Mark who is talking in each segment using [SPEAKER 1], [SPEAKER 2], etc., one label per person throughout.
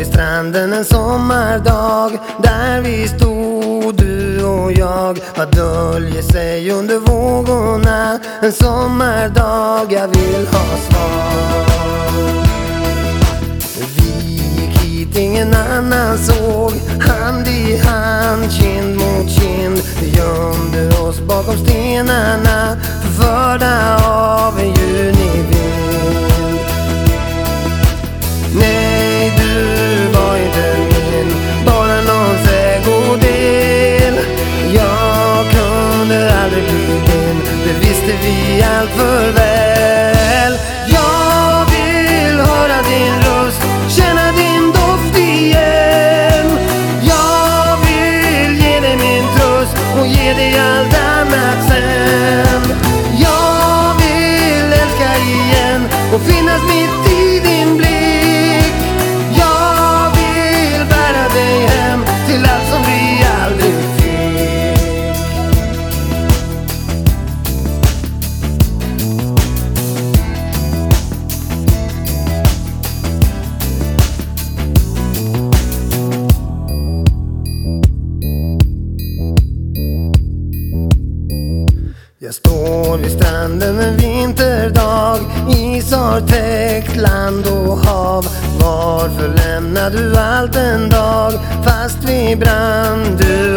[SPEAKER 1] vid stranden en sommardag. Där vi stod du och jag. Vad döljer sig under vågorna En sommardag. Jag vill ha svar. Vi gick hit ingen annan såg. Hand i hand, kind mot kind. Vi gömde oss bakom stenarna Förförda baby Jag står vid stranden en vinterdag Is har täckt land och hav. Varför lämnade du allt en dag Fast vi brann du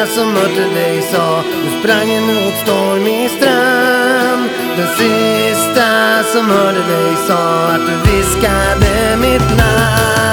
[SPEAKER 1] där som mötte dig sa Du sprang emot stormig strand Den sista som hörde dig sa att du viskade mitt namn.